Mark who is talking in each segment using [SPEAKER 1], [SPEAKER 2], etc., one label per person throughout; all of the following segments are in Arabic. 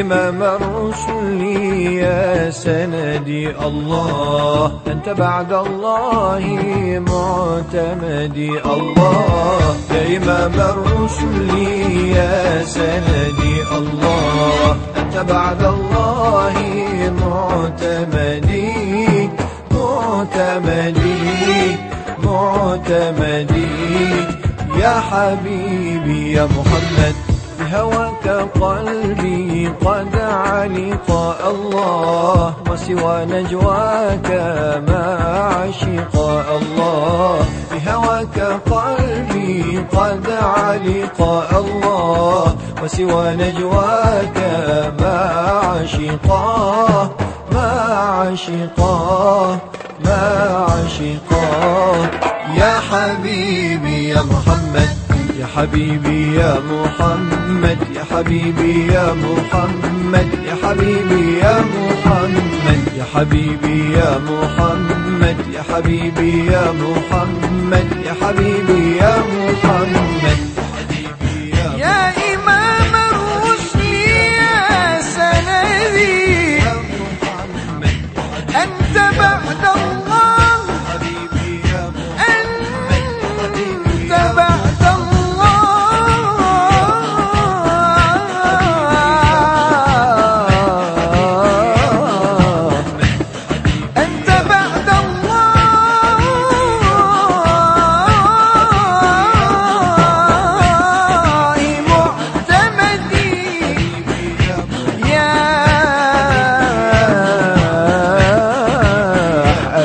[SPEAKER 1] إمام الرسل يا سندي الله. أنت بعد الله معتمدي الله. يا إمام الرسل يا سندي الله. أنت بعد الله معتمدي معتمدي معتمدي يا حبيبي يا محمد. بهواك قلبي قد علق الله وسوى نجواك ما عشق الله بهواك قلبي قد علق الله وسوى نجواك ما عشقا ما عشقا ما عشقا يا حبيبي يا محمد يا حبيبي يا محمد يا حبيبي يا محمد يا حبيبي يا محمد يا حبيبي يا محمد يا حبيبي يا محمد يا حبيبي يا محمد
[SPEAKER 2] أنت بعد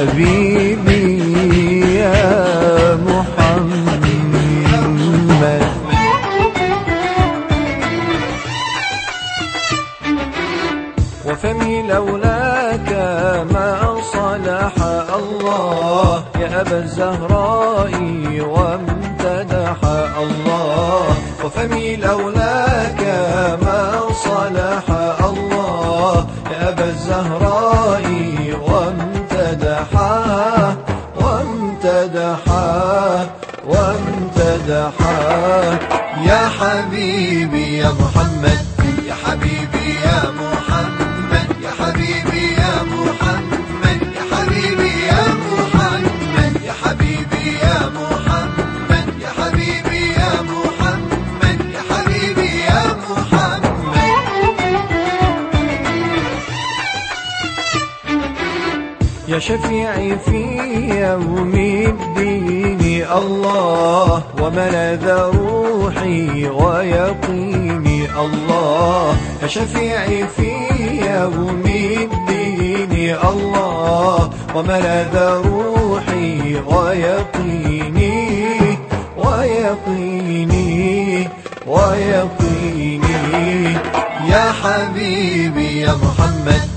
[SPEAKER 1] حبيبي يا محمد. وفمي لولاك ما صلح الله. يا أبا الزهراء وامتدح الله. وفمي لولاك ما صلح الله. يا أبا الزهراء وامتدح وامتدح يا حبيبي يا محمد يا حبيبي يا محمد يا شفيعي في يوم الدين الله وملاذ روحي ويقيني الله. يا شفيعي في يوم الدين الله وملاذ روحي ويقيني ويقيني ويقيني يا حبيبي يا محمد.